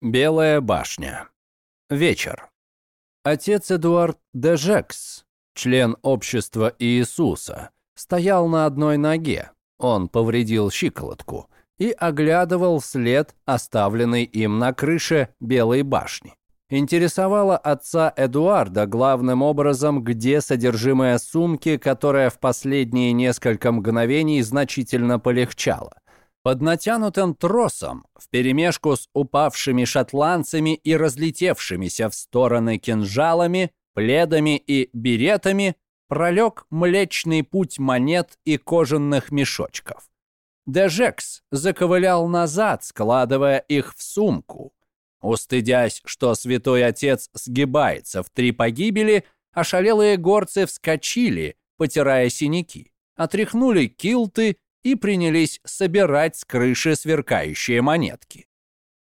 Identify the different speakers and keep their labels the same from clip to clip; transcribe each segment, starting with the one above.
Speaker 1: Белая башня. Вечер. Отец Эдуард Дежекс, член общества Иисуса, стоял на одной ноге. Он повредил щиколотку и оглядывал след, оставленный им на крыше Белой башни. Интересовало отца Эдуарда главным образом, где содержимое сумки, которая в последние несколько мгновений значительно полегчала – под натянутым тросом, вперемешку с упавшими шотландцами и разлетевшимися в стороны кинжалами, пледами и беретами, пролег Млечный Путь монет и кожаных мешочков. Дежекс заковылял назад, складывая их в сумку. Устыдясь, что святой отец сгибается в три погибели, ошалелые горцы вскочили, потирая синяки, отряхнули килты и принялись собирать с крыши сверкающие монетки.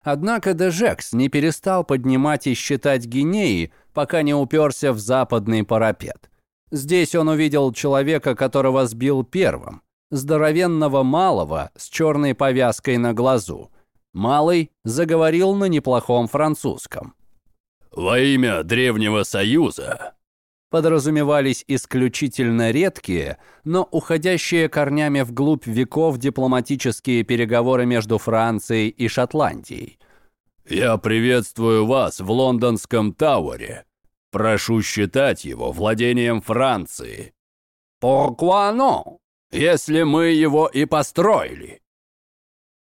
Speaker 1: Однако Дежекс не перестал поднимать и считать гинеи, пока не уперся в западный парапет. Здесь он увидел человека, которого сбил первым, здоровенного малого с черной повязкой на глазу. Малый заговорил на неплохом французском.
Speaker 2: «Во имя Древнего Союза
Speaker 1: подразумевались исключительно редкие, но уходящие корнями вглубь веков дипломатические переговоры между Францией и Шотландией.
Speaker 2: «Я приветствую вас в лондонском Тауэре. Прошу считать его владением Франции».
Speaker 1: «Pourquoi non, если мы его и построили?»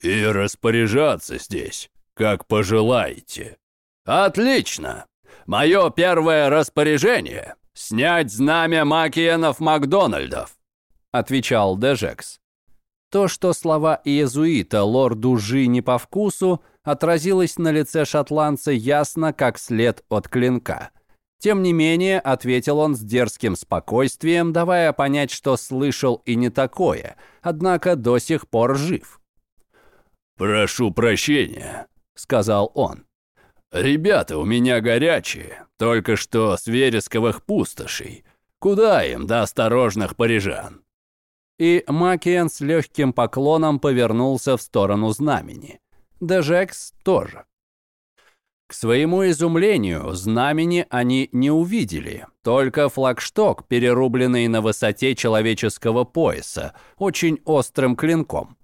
Speaker 2: «И распоряжаться здесь, как пожелаете».
Speaker 1: «Отлично! Мое первое распоряжение «Снять знамя Макиенов-Макдональдов», — отвечал Дежекс. То, что слова иезуита лорду Жи не по вкусу, отразилось на лице шотландца ясно, как след от клинка. Тем не менее, ответил он с дерзким спокойствием, давая понять, что слышал и не такое, однако до сих пор жив.
Speaker 2: «Прошу прощения», — сказал он. «Ребята у меня горячие, только что с вересковых пустошей. Куда им до осторожных парижан?»
Speaker 1: И Макиен с легким поклоном повернулся в сторону знамени. Дежекс тоже. К своему изумлению, знамени они не увидели, только флагшток, перерубленный на высоте человеческого пояса, очень острым клинком.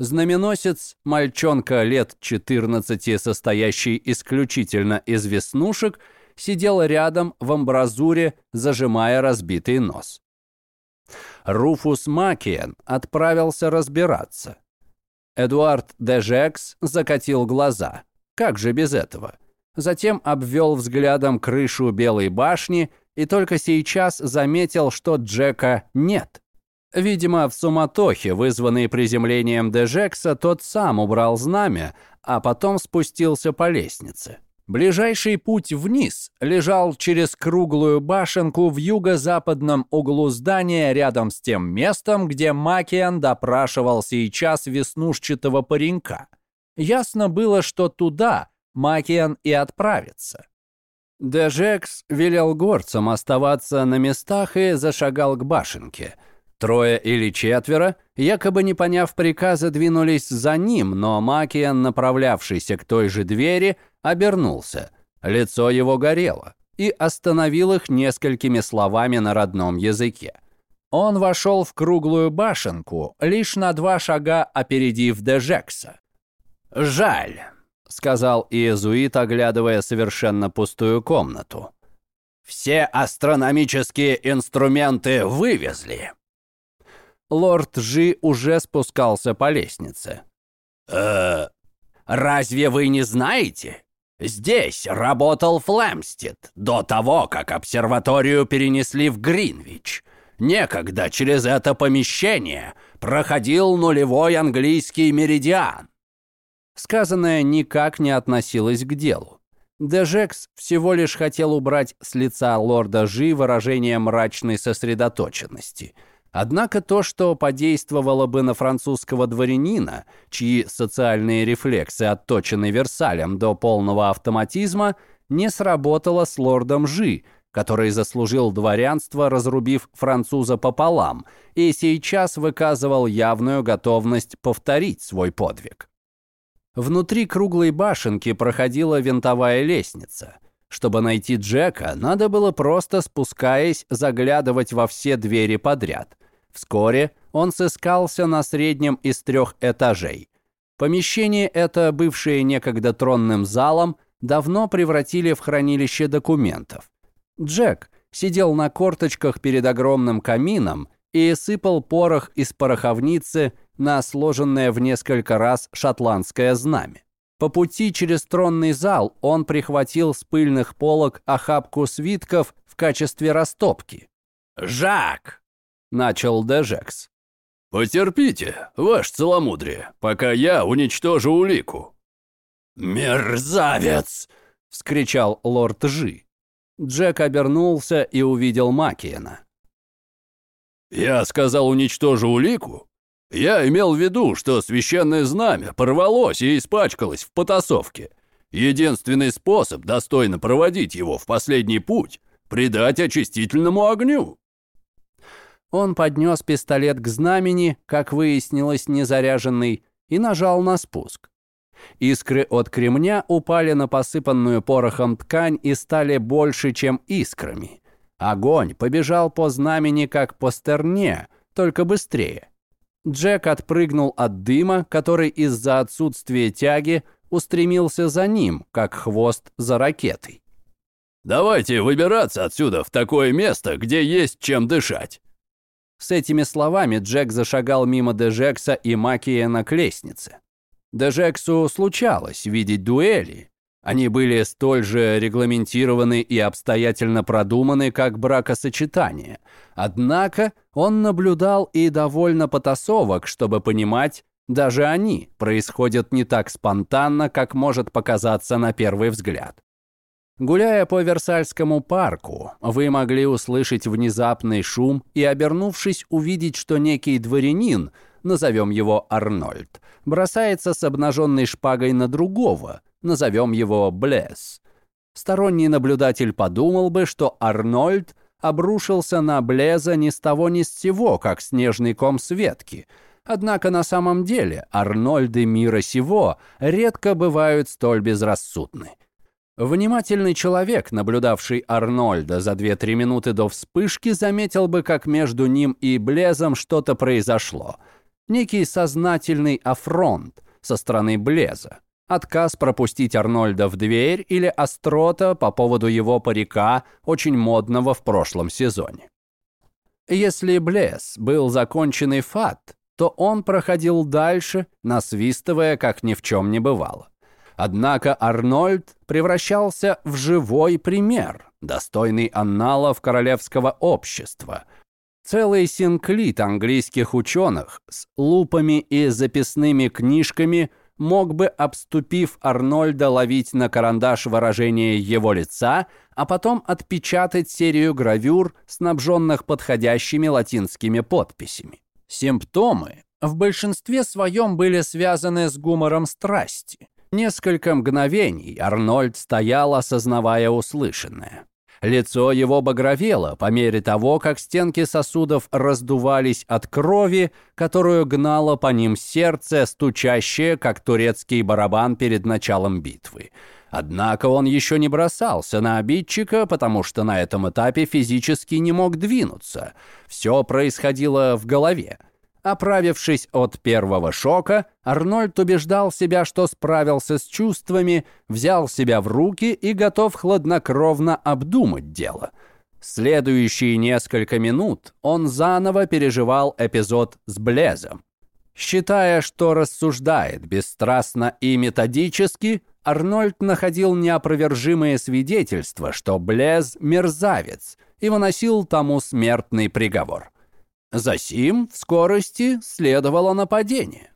Speaker 1: Знаменосец, мальчонка лет 14, состоящий исключительно из веснушек, сидел рядом в амбразуре, зажимая разбитый нос. Руфус Макиен отправился разбираться. Эдуард Дежекс закатил глаза. Как же без этого? Затем обвел взглядом крышу Белой башни и только сейчас заметил, что Джека нет. Видимо, в суматохе, вызванной приземлением Дежекса, тот сам убрал знамя, а потом спустился по лестнице. Ближайший путь вниз лежал через круглую башенку в юго-западном углу здания рядом с тем местом, где Макиан допрашивал сейчас веснушчатого паренька. Ясно было, что туда Макиан и отправится. Дежекс велел горцам оставаться на местах и зашагал к башенке – Трое или четверо, якобы не поняв приказа, двинулись за ним, но Макиан, направлявшийся к той же двери, обернулся. Лицо его горело и остановил их несколькими словами на родном языке. Он вошел в круглую башенку, лишь на два шага опередив Дежекса. «Жаль», — сказал иезуит, оглядывая совершенно пустую комнату. «Все астрономические инструменты вывезли». Лорд Жи уже спускался по лестнице.
Speaker 2: «Э,
Speaker 1: разве вы не знаете? Здесь работал Флемстед до того, как обсерваторию перенесли в Гринвич. Некогда через это помещение проходил нулевой английский меридиан». Сказанное никак не относилось к делу. Дежекс всего лишь хотел убрать с лица лорда Жи выражение мрачной сосредоточенности – Однако то, что подействовало бы на французского дворянина, чьи социальные рефлексы отточены Версалем до полного автоматизма, не сработало с лордом Жи, который заслужил дворянство, разрубив француза пополам, и сейчас выказывал явную готовность повторить свой подвиг. Внутри круглой башенки проходила винтовая лестница. Чтобы найти Джека, надо было просто спускаясь заглядывать во все двери подряд. Вскоре он сыскался на среднем из трех этажей. Помещение это, бывшее некогда тронным залом, давно превратили в хранилище документов. Джек сидел на корточках перед огромным камином и сыпал порох из пороховницы на сложенное в несколько раз шотландское знамя. По пути через тронный зал он прихватил с пыльных полок охапку свитков в качестве растопки.
Speaker 2: «Жак!»
Speaker 1: — начал Дежекс.
Speaker 2: «Потерпите, ваше целомудрие, пока я уничтожу улику». «Мерзавец!»
Speaker 1: — вскричал лорд Жи. Джек обернулся и увидел Макиена.
Speaker 2: «Я сказал, уничтожу улику? Я имел в виду, что священное знамя порвалось и испачкалось в потасовке. Единственный способ достойно проводить его в последний путь — придать очистительному огню».
Speaker 1: Он поднес пистолет к знамени, как выяснилось, незаряженный, и нажал на спуск. Искры от кремня упали на посыпанную порохом ткань и стали больше, чем искрами. Огонь побежал по знамени, как по стерне, только быстрее. Джек отпрыгнул от дыма, который из-за отсутствия тяги устремился за ним, как хвост за ракетой.
Speaker 2: «Давайте выбираться отсюда в такое место, где есть чем дышать».
Speaker 1: С этими словами Джек зашагал мимо Дежекса и Макиена к лестнице. Дежексу случалось видеть дуэли. Они были столь же регламентированы и обстоятельно продуманы, как бракосочетание. Однако он наблюдал и довольно потасовок, чтобы понимать, даже они происходят не так спонтанно, как может показаться на первый взгляд. Гуляя по Версальскому парку, вы могли услышать внезапный шум и, обернувшись, увидеть, что некий дворянин, назовем его Арнольд, бросается с обнаженной шпагой на другого, назовем его Блесс. Сторонний наблюдатель подумал бы, что Арнольд обрушился на Блеза ни с того ни с сего, как снежный ком светки. Однако на самом деле Арнольды мира сего редко бывают столь безрассудны. Внимательный человек, наблюдавший Арнольда за 2-3 минуты до вспышки, заметил бы, как между ним и Блезом что-то произошло. Некий сознательный афронт со стороны Блеза. Отказ пропустить Арнольда в дверь или острота по поводу его парика, очень модного в прошлом сезоне. Если Блез был законченный фат, то он проходил дальше, насвистывая, как ни в чем не бывало. Однако Арнольд превращался в живой пример, достойный анналов королевского общества. Целый синклит английских ученых с лупами и записными книжками мог бы, обступив Арнольда, ловить на карандаш выражение его лица, а потом отпечатать серию гравюр, снабженных подходящими латинскими подписями. Симптомы в большинстве своем были связаны с гумором страсти. Несколько мгновений Арнольд стоял, осознавая услышанное. Лицо его багровело по мере того, как стенки сосудов раздувались от крови, которую гнало по ним сердце, стучащее, как турецкий барабан перед началом битвы. Однако он еще не бросался на обидчика, потому что на этом этапе физически не мог двинуться. Все происходило в голове. Оправившись от первого шока, Арнольд убеждал себя, что справился с чувствами, взял себя в руки и готов хладнокровно обдумать дело. Следующие несколько минут он заново переживал эпизод с Блезом. Считая, что рассуждает бесстрастно и методически, Арнольд находил неопровержимые свидетельства, что Блез – мерзавец, и выносил тому смертный приговор – Засим в скорости следовало нападение.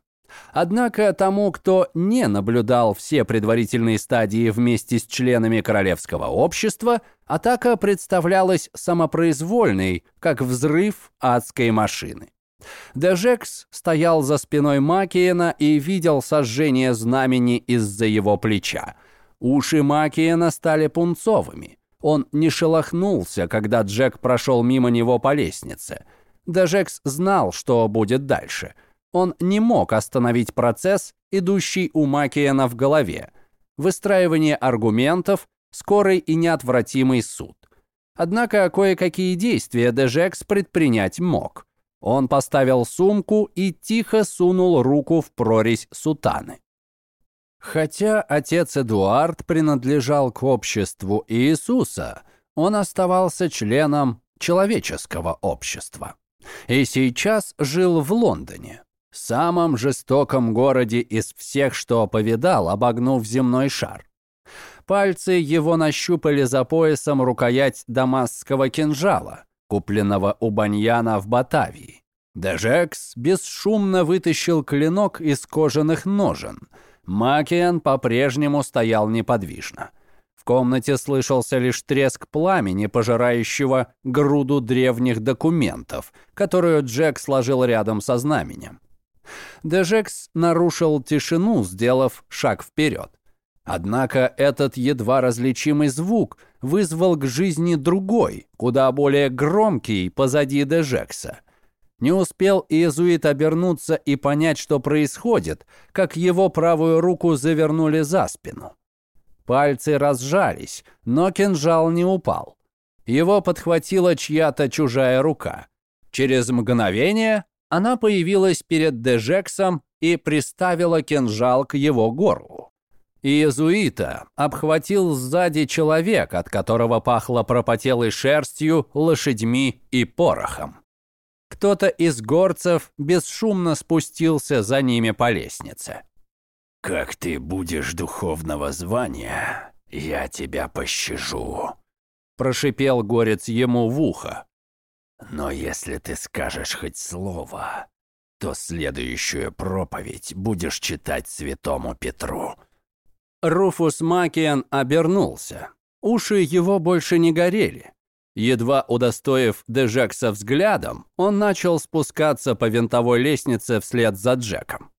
Speaker 1: Однако тому, кто не наблюдал все предварительные стадии вместе с членами королевского общества, атака представлялась самопроизвольной, как взрыв адской машины. Дежекс стоял за спиной Макиена и видел сожжение знамени из-за его плеча. Уши Макиена стали пунцовыми. Он не шелохнулся, когда Джек прошел мимо него по лестнице – Дежекс знал, что будет дальше. Он не мог остановить процесс идущий у Макиена в голове. Выстраивание аргументов, скорый и неотвратимый суд. Однако кое-какие действия Дежекс предпринять мог. Он поставил сумку и тихо сунул руку в прорезь сутаны. Хотя отец Эдуард принадлежал к обществу Иисуса, он оставался членом человеческого общества. И сейчас жил в Лондоне, самом жестоком городе из всех, что повидал, обогнув земной шар. Пальцы его нащупали за поясом рукоять дамасского кинжала, купленного у Баньяна в Батавии. Дежекс бесшумно вытащил клинок из кожаных ножен. Макиан по-прежнему стоял неподвижно. Комнате слышался лишь треск пламени, пожирающего груду древних документов, которую Джек сложил рядом со знаменем. Дежекс нарушил тишину, сделав шаг вперед. Однако этот едва различимый звук вызвал к жизни другой, куда более громкий позади Дежекса. Не успел иезуит обернуться и понять, что происходит, как его правую руку завернули за спину. Пальцы разжались, но кинжал не упал. Его подхватила чья-то чужая рука. Через мгновение она появилась перед Дежексом и приставила кинжал к его горлу. Иезуита обхватил сзади человек, от которого пахло пропотелой шерстью, лошадьми и порохом. Кто-то из горцев бесшумно спустился за ними по лестнице.
Speaker 2: «Как ты будешь духовного звания, я тебя пощажу», – прошипел горец ему в ухо. «Но если ты скажешь хоть слово, то следующую проповедь будешь читать святому Петру».
Speaker 1: Руфус Макиан обернулся. Уши его больше не горели. Едва удостоив Дежекса взглядом, он начал спускаться по винтовой лестнице вслед за Джеком.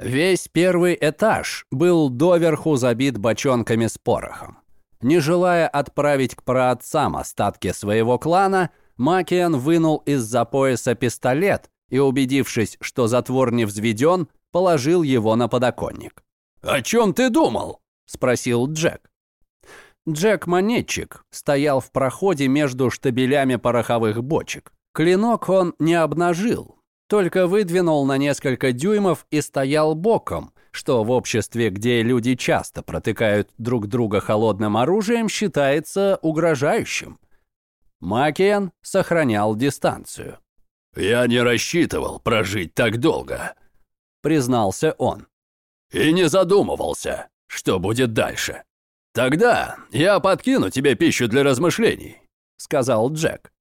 Speaker 1: Весь первый этаж был доверху забит бочонками с порохом. Не желая отправить к праотцам остатки своего клана, Макиан вынул из-за пояса пистолет и, убедившись, что затвор не взведен, положил его на подоконник.
Speaker 2: «О чем ты думал?» – спросил Джек.
Speaker 1: Джек-монетчик стоял в проходе между штабелями пороховых бочек. Клинок он не обнажил, только выдвинул на несколько дюймов и стоял боком, что в обществе, где люди часто протыкают друг друга холодным оружием, считается угрожающим. Макиен сохранял дистанцию.
Speaker 2: «Я не рассчитывал прожить так долго», — признался он. «И не задумывался, что будет дальше». «Тогда я подкину тебе пищу для размышлений», — сказал Джек.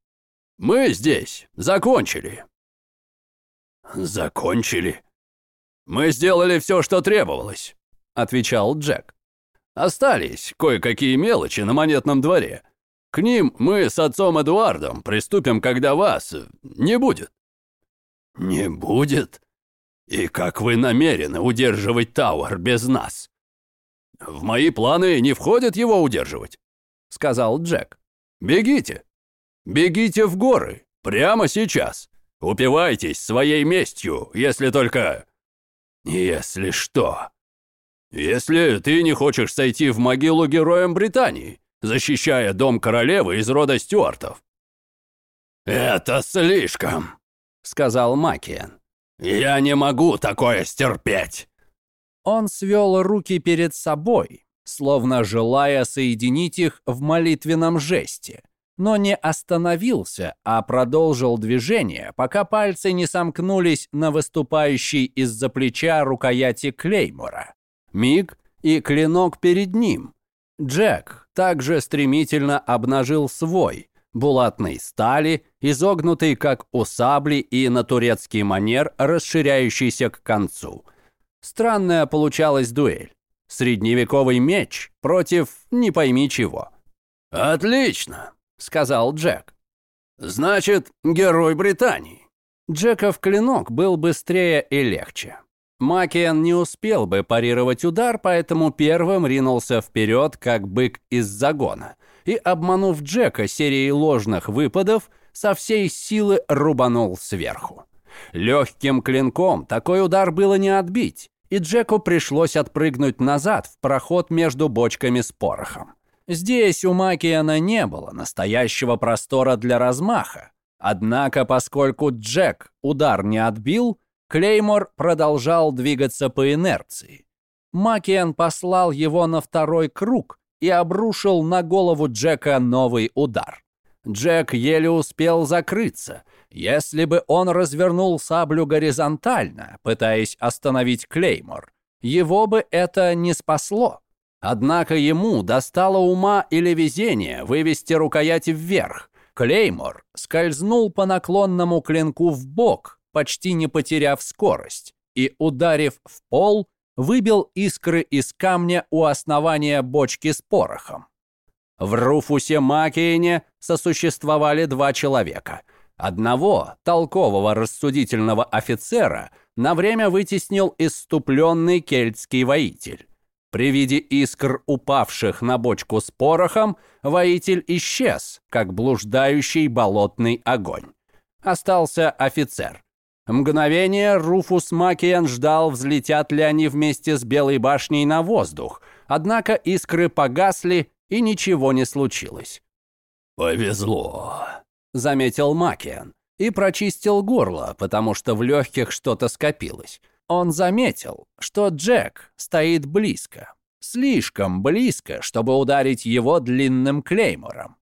Speaker 2: «Мы здесь закончили». «Закончили?» «Мы сделали все, что требовалось», — отвечал Джек. «Остались кое-какие мелочи на монетном дворе. К ним мы с отцом Эдуардом приступим, когда вас не будет». «Не будет? И как вы намерены удерживать Тауэр без нас?» «В мои планы не входит его удерживать», — сказал Джек. «Бегите! Бегите в горы! Прямо сейчас! Упивайтесь своей местью, если только... Если что. Если ты не хочешь сойти в могилу героем Британии, защищая дом королевы из рода Стюартов». «Это слишком», — сказал Макиен. «Я не могу такое стерпеть». Он свел руки перед собой, словно желая соединить их в молитвенном жесте, но не остановился, а продолжил движение, пока пальцы не сомкнулись на выступающей из-за плеча рукояти Клеймора. Миг и клинок перед ним. Джек также стремительно обнажил свой, булатной стали, изогнутый как у сабли и на турецкий манер, расширяющийся к концу – Странная получалась дуэль. Средневековый меч против не пойми чего. «Отлично», — сказал Джек. «Значит, герой Британии». Джеков клинок был быстрее и легче. Макиен не успел бы парировать удар, поэтому первым ринулся вперед, как бык из загона, и, обманув Джека серией ложных выпадов, со всей силы рубанул сверху. Легким клинком такой удар было не отбить,
Speaker 1: и Джеку пришлось отпрыгнуть назад в проход между бочками с порохом. Здесь у Макиана не было настоящего простора для размаха. Однако, поскольку Джек удар не отбил, Клеймор продолжал двигаться по инерции. Макиан послал его на второй круг и обрушил на голову Джека новый удар. Джек еле успел закрыться. Если бы он развернул саблю горизонтально, пытаясь остановить Клеймор, его бы это не спасло. Однако ему достало ума или везения вывести рукоять вверх. Клеймор скользнул по наклонному клинку вбок, почти не потеряв скорость, и, ударив в пол, выбил искры из камня у основания бочки с порохом. В Руфусе Макиене сосуществовали два человека. Одного, толкового рассудительного офицера, на время вытеснил иступленный кельтский воитель. При виде искр, упавших на бочку с порохом, воитель исчез, как блуждающий болотный огонь. Остался офицер. Мгновение Руфус Макиен ждал, взлетят ли они вместе с Белой башней на воздух, однако искры погасли, и ничего не случилось.
Speaker 2: «Повезло», —
Speaker 1: заметил Макиен и прочистил горло, потому что в легких что-то скопилось. Он заметил, что Джек стоит близко. Слишком близко, чтобы ударить его длинным клеймором.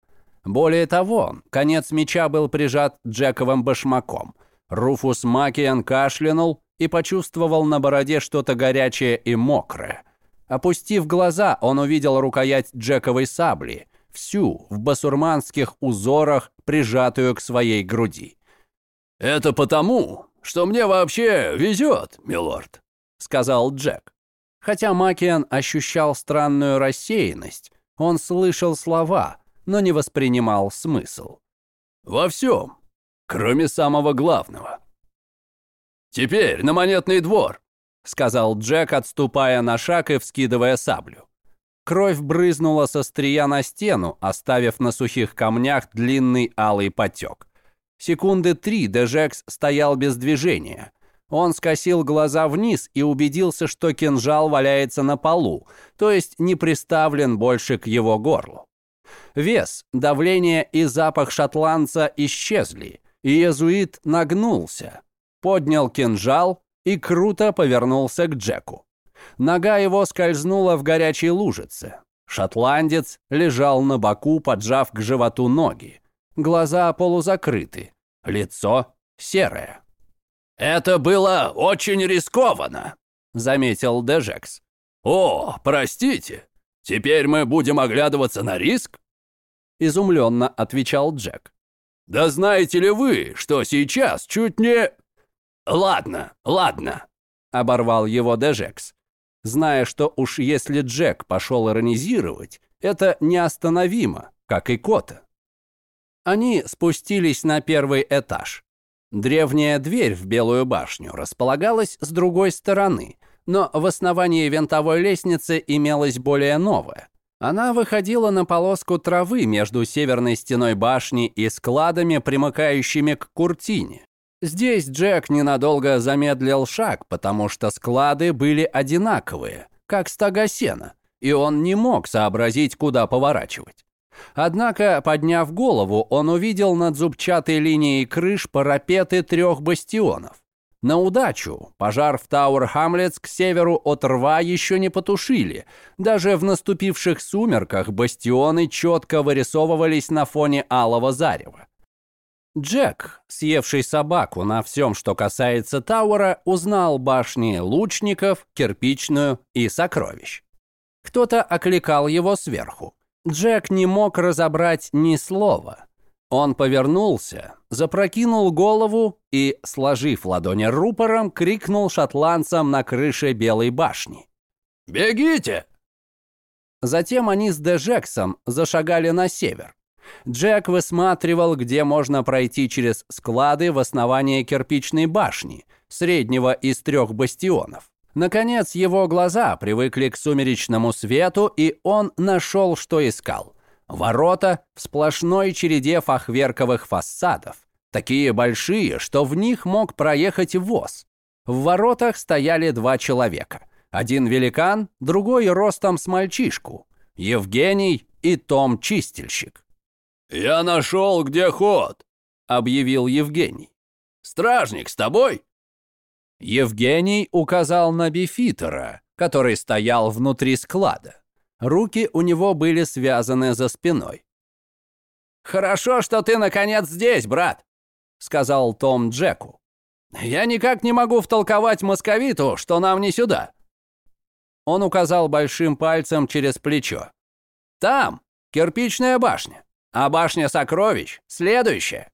Speaker 1: Более того, конец меча был прижат Джековым башмаком. Руфус Макиан кашлянул и почувствовал на бороде что-то горячее и мокрое. Опустив глаза, он увидел рукоять Джековой сабли, всю в басурманских узорах, прижатую к своей груди.
Speaker 2: «Это потому, что мне вообще везет, милорд», — сказал Джек.
Speaker 1: Хотя Макиан ощущал странную рассеянность, он слышал слова, но не воспринимал смысл.
Speaker 2: «Во всем, кроме самого главного. Теперь на монетный двор», — сказал Джек, отступая на шаг и вскидывая саблю.
Speaker 1: Кровь брызнула со стрия на стену, оставив на сухих камнях длинный алый потек. Секунды три Дежекс стоял без движения. Он скосил глаза вниз и убедился, что кинжал валяется на полу, то есть не приставлен больше к его горлу. Вес, давление и запах шотландца исчезли, и иезуит нагнулся, поднял кинжал и круто повернулся к Джеку. Нога его скользнула в горячей лужице. Шотландец лежал на боку, поджав к животу ноги. Глаза полузакрыты, лицо серое.
Speaker 2: «Это было очень рискованно», — заметил Дежекс. «О, простите, теперь мы будем оглядываться на риск?»
Speaker 1: Изумленно отвечал Джек.
Speaker 2: «Да знаете ли вы, что сейчас чуть не...» «Ладно, ладно», — оборвал его Дежекс, зная, что уж если Джек пошел иронизировать, это неостановимо, как и Кота. Они спустились на первый этаж. Древняя дверь в Белую башню располагалась с другой стороны, но в основании винтовой лестницы имелась более новая. Она выходила на полоску травы между северной стеной башни и складами, примыкающими к куртине. Здесь Джек ненадолго замедлил шаг, потому что склады были одинаковые, как стога сена, и он не мог сообразить, куда поворачивать. Однако, подняв голову, он увидел над зубчатой линией крыш парапеты трех бастионов. На удачу пожар в Тауэр Хамлетс к северу от рва еще не потушили. Даже в наступивших сумерках бастионы четко вырисовывались на фоне алого зарева. Джек, съевший собаку на всем, что касается Тауэра, узнал башни лучников, кирпичную и сокровищ. Кто-то окликал его сверху. Джек не мог разобрать ни слова. Он повернулся, запрокинул голову и, сложив ладони рупором, крикнул шотландцам на крыше Белой башни. «Бегите!»
Speaker 1: Затем они с Дежексом зашагали на север. Джек высматривал, где можно пройти через склады в основании кирпичной башни, среднего из трех бастионов. Наконец, его глаза привыкли к сумеречному свету, и он нашел, что искал. Ворота в сплошной череде фахверковых фасадов, такие большие, что в них мог проехать воз. В воротах стояли два человека. Один великан, другой ростом с мальчишку. Евгений и Том Чистильщик.
Speaker 2: «Я нашел, где ход», — объявил Евгений. «Стражник с тобой?»
Speaker 1: Евгений указал на Бифитера, который стоял внутри склада. Руки у него были связаны за спиной. «Хорошо, что ты, наконец, здесь, брат», — сказал Том Джеку. «Я никак не могу втолковать московиту, что нам не сюда». Он указал большим пальцем через плечо. «Там кирпичная башня. А башня сокровищ – следующая.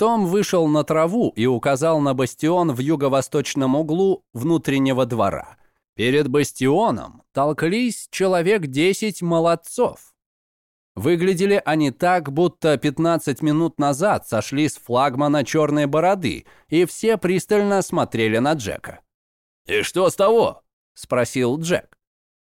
Speaker 1: Том вышел на траву и указал на бастион в юго-восточном углу внутреннего двора. Перед бастионом толклись человек 10 молодцов. Выглядели они так, будто 15 минут назад сошли с флагмана черной бороды, и все пристально смотрели на Джека.
Speaker 2: «И что с того?»
Speaker 1: – спросил Джек.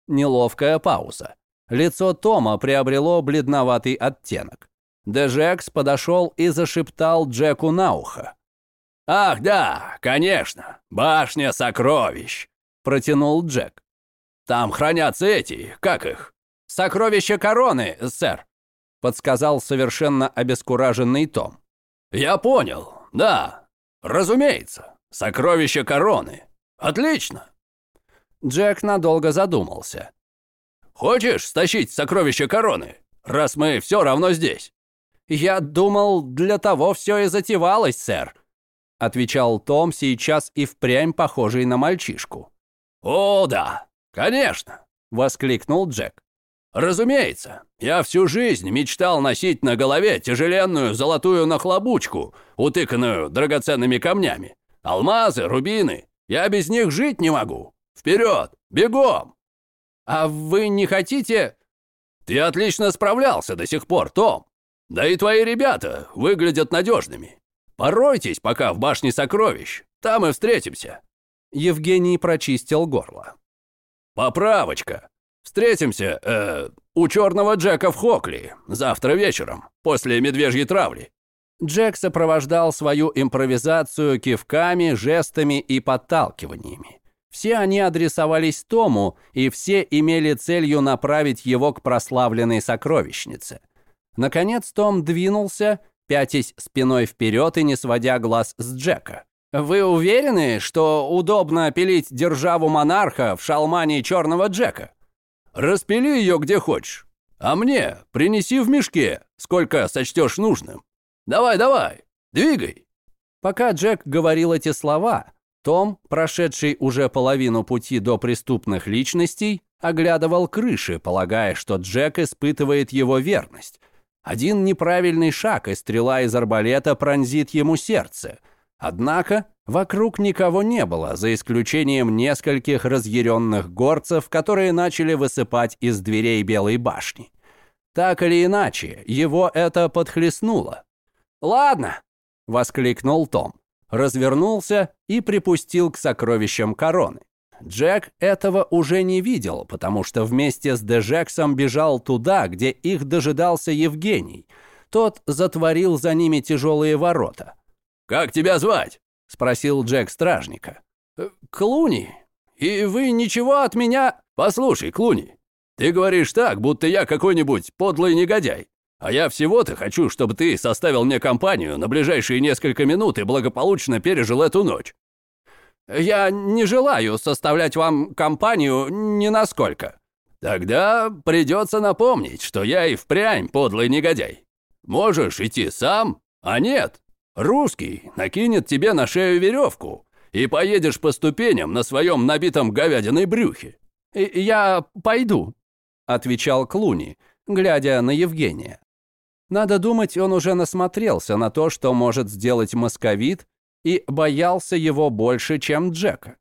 Speaker 1: Неловкая пауза. Лицо Тома приобрело бледноватый оттенок. Дежекс подошел и зашептал Джеку на ухо.
Speaker 2: «Ах, да, конечно, башня сокровищ», — протянул Джек. «Там хранятся эти, как их?»
Speaker 1: «Сокровища короны, сэр», — подсказал совершенно обескураженный Том.
Speaker 2: «Я понял, да, разумеется, сокровища короны. Отлично».
Speaker 1: Джек надолго задумался.
Speaker 2: Хочешь стащить сокровища короны, раз мы все равно здесь?»
Speaker 1: «Я думал, для того все и затевалось, сэр», — отвечал Том, сейчас и впрямь похожий на мальчишку.
Speaker 2: «О, да, конечно», — воскликнул Джек. «Разумеется, я всю жизнь мечтал носить на голове тяжеленную золотую нахлобучку, утыканную драгоценными камнями. Алмазы, рубины. Я без них жить не могу. Вперед, бегом!»
Speaker 1: «А вы не хотите...»
Speaker 2: «Ты отлично справлялся до сих пор, Том. Да и твои ребята выглядят надежными. Поройтесь пока в башне сокровищ. Там и встретимся».
Speaker 1: Евгений прочистил горло.
Speaker 2: «Поправочка. Встретимся, э, у черного Джека в Хокли завтра вечером, после медвежьей травли».
Speaker 1: Джек сопровождал свою импровизацию кивками, жестами и подталкиваниями. Все они адресовались Тому, и все имели целью направить его к прославленной сокровищнице. Наконец Том двинулся, пятясь спиной вперед и не сводя глаз с Джека. «Вы уверены, что удобно пилить державу монарха в шалмане черного Джека?»
Speaker 2: «Распили ее где хочешь, а мне принеси в мешке, сколько сочтешь нужным. Давай, давай, двигай!»
Speaker 1: Пока Джек говорил эти слова, том, прошедший уже половину пути до преступных личностей, оглядывал крыши, полагая, что Джек испытывает его верность. Один неправильный шаг, и стрела из арбалета пронзит ему сердце. Однако вокруг никого не было, за исключением нескольких разъяренных горцев, которые начали высыпать из дверей Белой башни. Так или иначе, его это подхлестнуло. «Ладно», — воскликнул Том развернулся и припустил к сокровищам короны. Джек этого уже не видел, потому что вместе с Дежексом бежал туда, где их дожидался Евгений. Тот затворил за ними тяжелые ворота.
Speaker 2: «Как тебя звать?»
Speaker 1: – спросил Джек стражника. «Э, «Клуни. И вы ничего от меня...»
Speaker 2: «Послушай, Клуни, ты говоришь так, будто я какой-нибудь подлый негодяй. А я всего-то хочу, чтобы ты составил мне компанию на ближайшие несколько минут и благополучно пережил эту ночь».
Speaker 1: «Я не желаю составлять вам компанию ни насколько».
Speaker 2: «Тогда придется напомнить, что я и впрямь подлый негодяй. Можешь идти сам, а нет, русский накинет тебе на шею веревку, и поедешь по ступеням на своем набитом говядиной брюхе».
Speaker 1: «Я пойду», — отвечал Клуни, глядя на Евгения. Надо думать, он уже насмотрелся на то, что может сделать московит, и боялся его больше, чем Джека.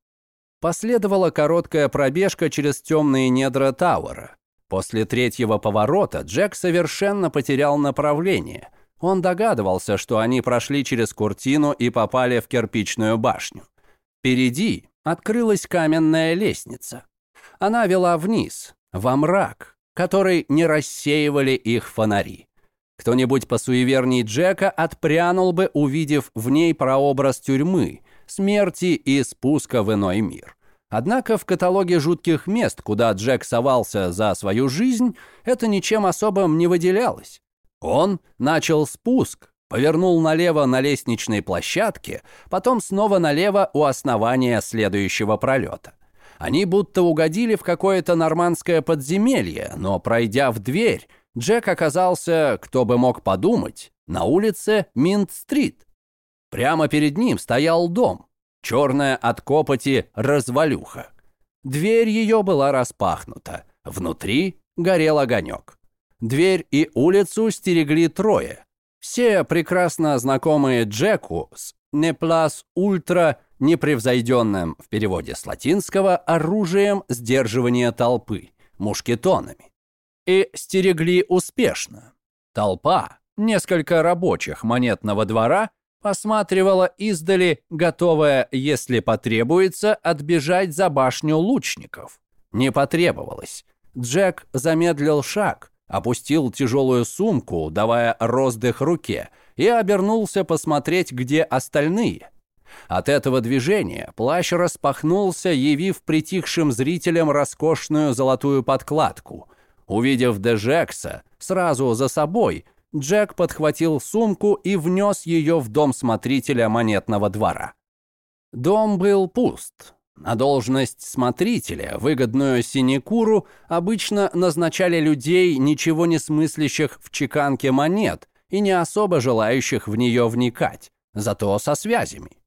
Speaker 1: Последовала короткая пробежка через темные недра Тауэра. После третьего поворота Джек совершенно потерял направление. Он догадывался, что они прошли через куртину и попали в кирпичную башню. Впереди открылась каменная лестница. Она вела вниз, во мрак, который не рассеивали их фонари. Кто-нибудь посуеверней Джека отпрянул бы, увидев в ней прообраз тюрьмы, смерти и спуска в иной мир. Однако в каталоге жутких мест, куда Джек совался за свою жизнь, это ничем особым не выделялось. Он начал спуск, повернул налево на лестничной площадке, потом снова налево у основания следующего пролета. Они будто угодили в какое-то нормандское подземелье, но пройдя в дверь, Джек оказался, кто бы мог подумать, на улице Минт-стрит. Прямо перед ним стоял дом, черная от копоти развалюха. Дверь ее была распахнута, внутри горел огонек. Дверь и улицу стерегли трое. Все прекрасно знакомые Джеку с «Неплас Ультра» непревзойденным в переводе с латинского оружием сдерживания толпы, мушкетонами. И стерегли успешно. Толпа, несколько рабочих монетного двора, посматривала издали, готовая, если потребуется, отбежать за башню лучников. Не потребовалось. Джек замедлил шаг, опустил тяжелую сумку, давая роздых руке, и обернулся посмотреть, где остальные – от этого движения плащ распахнулся, явив притихшим зрителям роскошную золотую подкладку. Увидев Дежекса сразу за собой, Джек подхватил сумку и внес ее в дом смотрителя монетного двора. Дом был пуст. На должность смотрителя, выгодную синекуру, обычно назначали людей, ничего не смыслящих в чеканке монет и не особо желающих в нее вникать, зато со связями.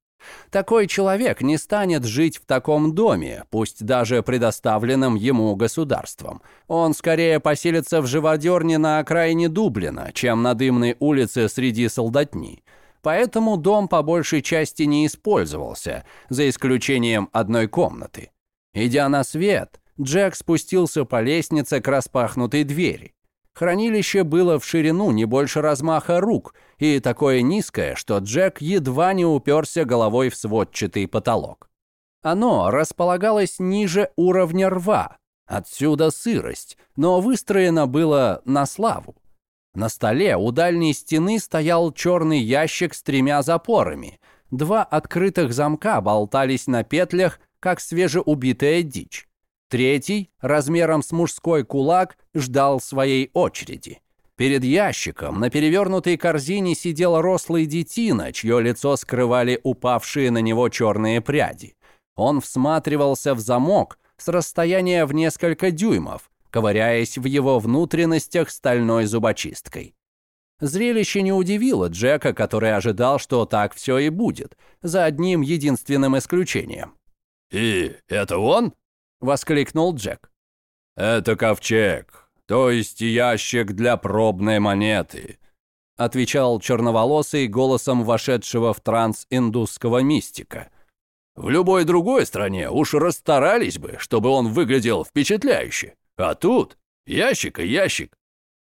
Speaker 1: Такой человек не станет жить в таком доме, пусть даже предоставленном ему государством. Он скорее поселится в живодерне на окраине Дублина, чем на дымной улице среди солдатни. Поэтому дом по большей части не использовался, за исключением одной комнаты. Идя на свет, Джек спустился по лестнице к распахнутой двери. Хранилище было в ширину не больше размаха рук и такое низкое, что Джек едва не уперся головой в сводчатый потолок. Оно располагалось ниже уровня рва, отсюда сырость, но выстроено было на славу. На столе у дальней стены стоял черный ящик с тремя запорами. Два открытых замка болтались на петлях, как свежеубитая дичь. Третий, размером с мужской кулак, ждал своей очереди. Перед ящиком на перевернутой корзине сидел рослый детина, чье лицо скрывали упавшие на него черные пряди. Он всматривался в замок с расстояния в несколько дюймов, ковыряясь в его внутренностях стальной зубочисткой. Зрелище не удивило Джека, который ожидал, что так все и будет, за одним единственным исключением.
Speaker 2: «И это он?»
Speaker 1: — воскликнул Джек.
Speaker 2: «Это ковчег, то есть ящик для пробной монеты», — отвечал черноволосый голосом вошедшего в транс индусского мистика. «В любой другой стране уж расстарались бы, чтобы он выглядел впечатляюще. А тут ящик и ящик.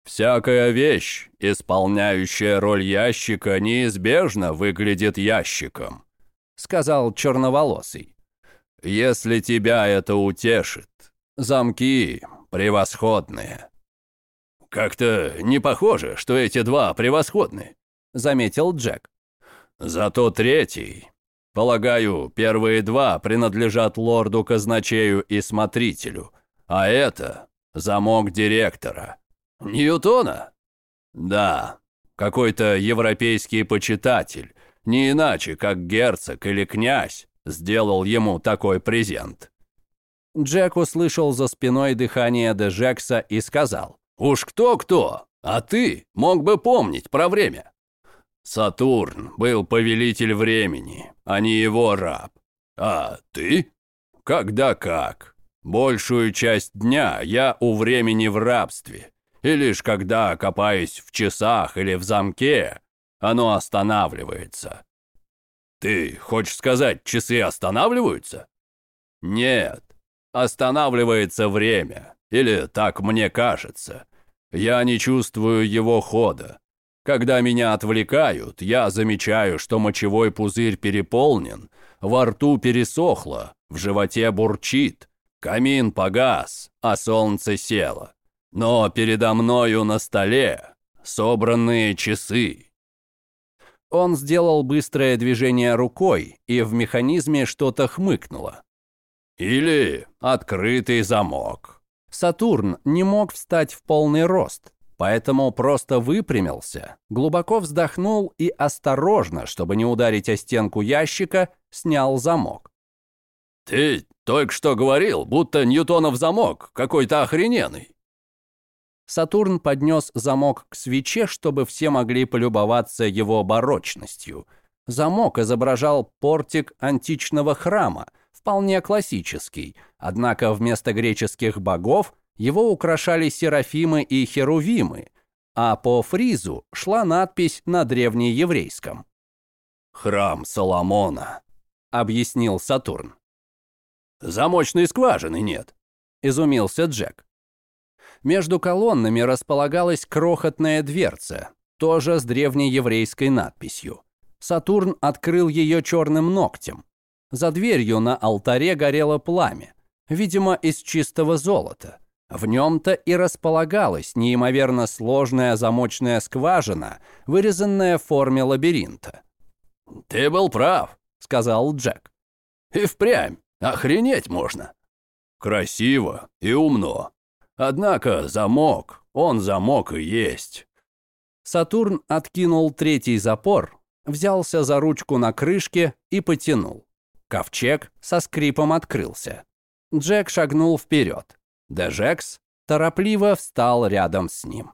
Speaker 2: Всякая вещь, исполняющая роль ящика, неизбежно выглядит ящиком», — сказал черноволосый. Если тебя это утешит, замки превосходные». «Как-то не похоже, что эти два превосходны», — заметил Джек. «Зато третий. Полагаю, первые два принадлежат лорду-казначею и смотрителю, а это замок директора. Ньютона? Да, какой-то европейский почитатель, не иначе, как герцог или князь, сделал ему такой презент».
Speaker 1: Джек услышал за спиной дыхание Дежекса и сказал.
Speaker 2: «Уж кто-кто, а ты мог бы помнить про время. Сатурн был повелитель времени, а не его раб. А ты? Когда как. Большую часть дня я у времени в рабстве. И лишь когда копаюсь в часах или в замке, оно останавливается. Ты хочешь сказать, часы останавливаются? Нет, останавливается время, или так мне кажется. Я не чувствую его хода. Когда меня отвлекают, я замечаю, что мочевой пузырь переполнен, во рту пересохло, в животе бурчит, камин погас, а солнце село. Но передо мною на столе собранные часы.
Speaker 1: Он сделал быстрое движение рукой, и в механизме что-то хмыкнуло.
Speaker 2: «Или открытый замок».
Speaker 1: Сатурн не мог встать в полный рост, поэтому просто выпрямился, глубоко вздохнул и осторожно, чтобы не ударить о стенку ящика, снял замок.
Speaker 2: «Ты только что говорил, будто Ньютонов замок какой-то охрененный».
Speaker 1: Сатурн поднес замок к свече, чтобы все могли полюбоваться его барочностью. Замок изображал портик античного храма, вполне классический, однако вместо греческих богов его украшали серафимы и херувимы, а по фризу шла надпись на древнееврейском.
Speaker 2: «Храм Соломона», — объяснил Сатурн.
Speaker 1: «Замочной скважины нет», — изумился Джек. Между колоннами располагалась крохотная дверца, тоже с древнееврейской надписью. Сатурн открыл ее черным ногтем. За дверью на алтаре горело пламя, видимо, из чистого золота. В нем-то и располагалась неимоверно сложная замочная скважина, вырезанная в форме лабиринта.
Speaker 2: «Ты был прав», — сказал Джек. «И впрямь, охренеть можно. Красиво и умно. Однако замок, он замок и есть».
Speaker 1: Сатурн откинул третий запор, взялся за ручку на крышке и потянул. Ковчег со скрипом открылся. Джек шагнул вперед. Дежекс торопливо встал рядом с ним.